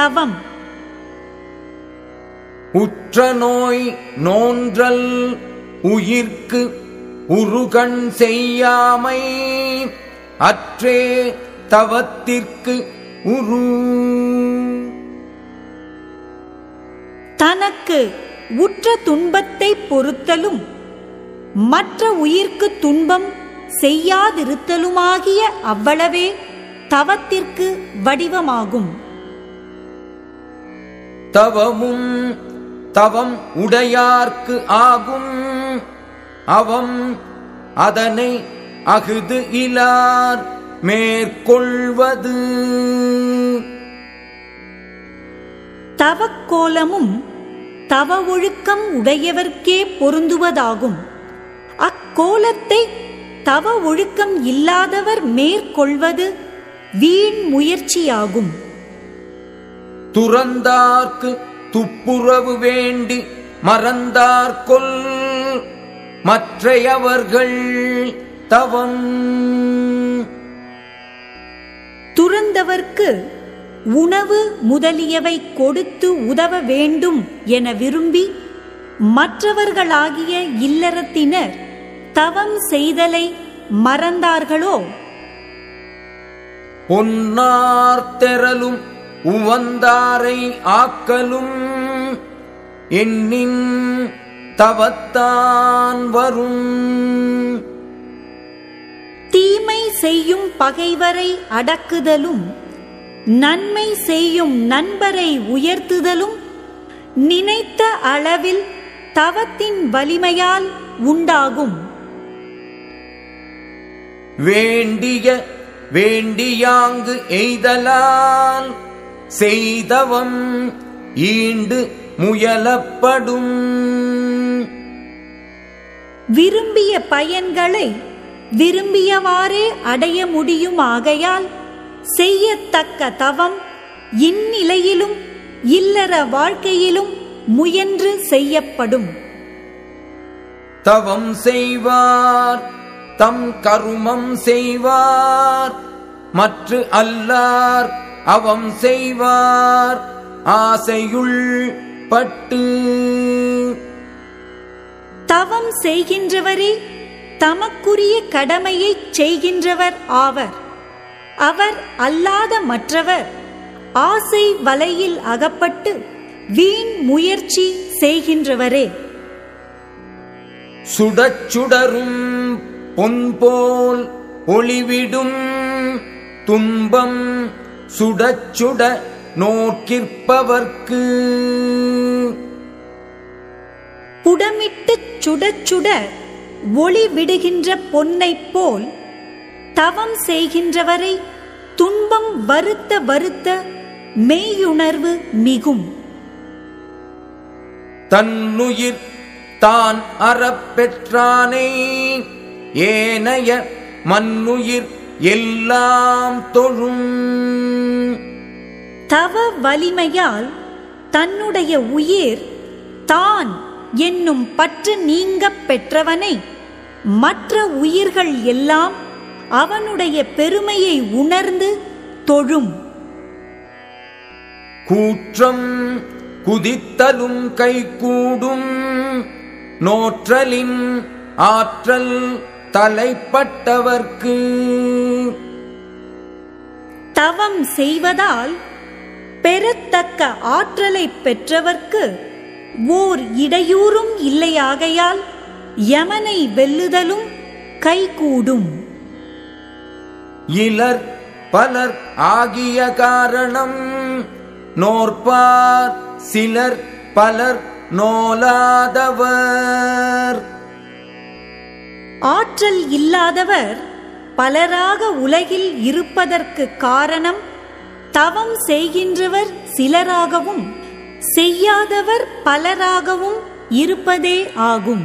தவம். உற்ற நோய் நோன்றல் உயிர்க்கு உருகண் செய்யாமை அற்றே தவத்திற்கு உரு. தனக்கு உற்ற துன்பத்தை பொறுத்தலும் மற்ற உயிர்க்கு துன்பம் செய்யாதிருத்தலுமாகிய அவ்வளவே தவத்திற்கு வடிவமாகும். தவமும் தவம் உடையார்க்கு ஆகும். அவம் அதனை அகுது இலார் மேற்கொள்வது. தவக்கோலமும் தவ ஒழுக்கம் உடையவர்க்கே பொருந்துவதாகும். அக்கோலத்தை தவ ஒழுக்கம் இல்லாதவர் மேற்கொள்வது வீண் முயற்சியாகும். துறந்தார்க்கு துப்புரவு வேண்டி மறந்தார்கொல் மற்றையவர்கள் தவம். துறந்தவர்க்கு உணவு முதலியவை கொடுத்து உதவ வேண்டும் என விரும்பி மற்றவர்களாகிய இல்லறத்தினர் தவம் செய்தலை மறந்தார்களோ? பொன்னார்த்தெறலும் உவந்தாரை ஆக்கலும் எண்ணின் தவத்தான் வரும். தீமை செய்யும் பகைவரை அடக்குதலும் நன்மை செய்யும் நண்பரை உயர்த்துதலும் நினைத்த அளவில் தவத்தின் வலிமையால் உண்டாகும். வேண்டிய வேண்டியாங்கு எய்தலால் செய்தவம் ஈண்டு முயலப்படும். விரும்பிய பயன்களை விரும்பியவாறே அடைய முடியுமாகையால் செய்யத்தக்க தவம் இந்நிலையிலும் இல்லற வாழ்க்கையிலும் முயன்று செய்யப்படும். தவம் செய்வார் தம் கருமம் செய்வார் மற்ற அல்லார் அவம் செய்வார் ஆசையுள் பட்டு. தவம் செய்கின்றவரே தமக்குரிய கடமையைச் செய்கின்றவர் ஆவர். அவர் அல்லாத மற்றவர் ஆசை வலையில் அகப்பட்டு வீண் முயற்சி செய்கின்றவரே. சுடச் சுடரும் பொன்போல் ஒளிவிடும் துன்பம் சுடச் சுட நோக்கிற்பவர்க்கு. புடமிட்டுச் சுடச் சுட ஒளி விடுகின்ற பொன்னைப் போல் தவம் செய்கின்றவரை துன்பம் வருத்த வருத்த மெய்யுணர்வு மிகும். தன்னுயிர் தான் அறப்பெற்றானை ஏனைய மன்னுயிர் எல்லாம் தொழும். தவ வலிமையால் தன்னுடைய உயிர் தான் என்னும் பற்று நீங்கப் பெற்றவனை மற்ற உயிர்கள் எல்லாம் அவனுடைய பெருமையை உணர்ந்து தொழும். கூற்றம் குதித்தலும் கைகூடும். நோற்றலின் ஆற்றல் தலைப்பட்டவர்க்கு. தவம் செய்வதால் பெறத்தக்க ஆற்றலை பெற்றவர்க்கு ஓர் இடையூறும் இல்லையாகையால் யமனை வெல்லுதலும் கைகூடும். இலர் பலர் ஆகிய காரணம் நோற்பார் சிலர் பலர் நோலாதவர். ஆற்றல் இல்லாதவர் பலராக உலகில் இருப்பதற்கு காரணம் தவம் செய்கின்றவர் சிலராகவும் செய்யாதவர் பலராகவும் இருப்பதே ஆகும்.